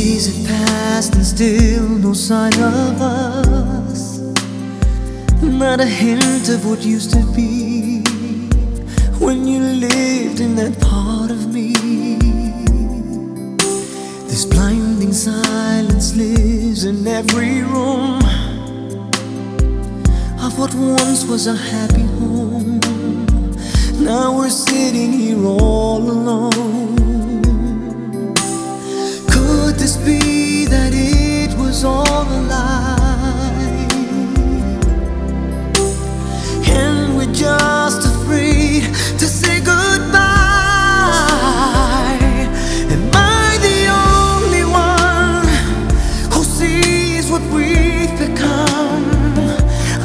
Days have passed and still no sign of us. Not a hint of what used to be when you lived in that part of me. This blinding silence lives in every room of what once was a happy home. Now we're sitting here all alone.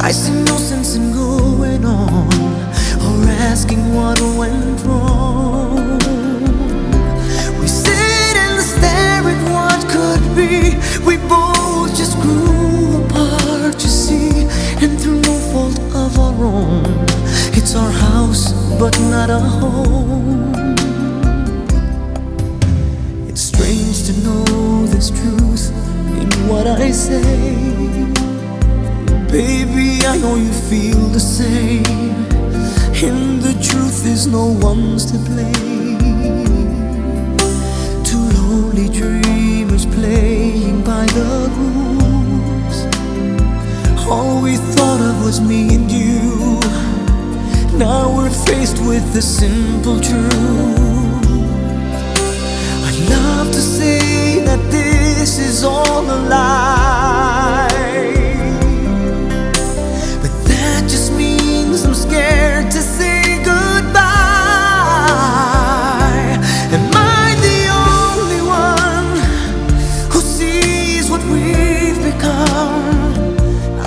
I see no sense in going on or asking what went wrong. We sit and stare at what could be. We both just grew apart, you see, and through no fault of our own. It's our house, but not a home. It's strange to know this truth in what I say. Baby, I know you feel the same. And the truth is, no one's to blame. Two lonely dreamers playing by the rules. All we thought of was me and you. Now we're faced with the simple truth. I'd love to say that this is all a lie.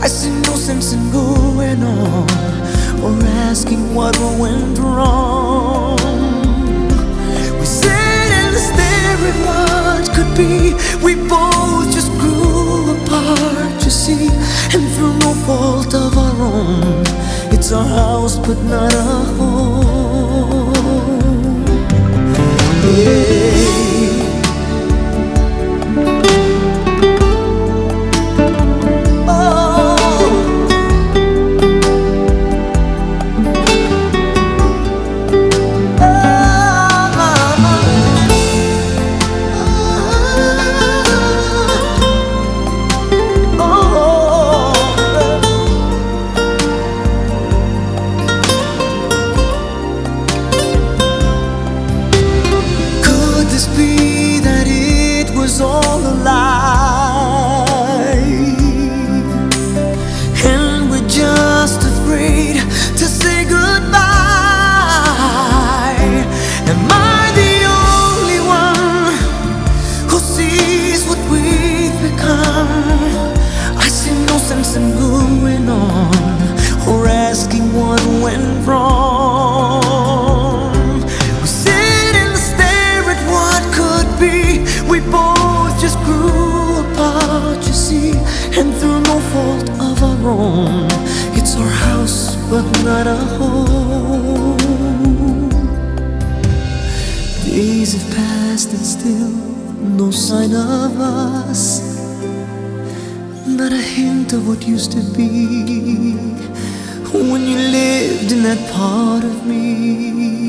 I see no sense in going on or asking what went wrong. We sit and stare at what could be. We both just grew apart, you see, and through no fault of our own. It's our house, but not a home. Yeah. Own. It's our house, but not a home. Days have passed and still no sign of us. Not a hint of what used to be when you lived in that part of me.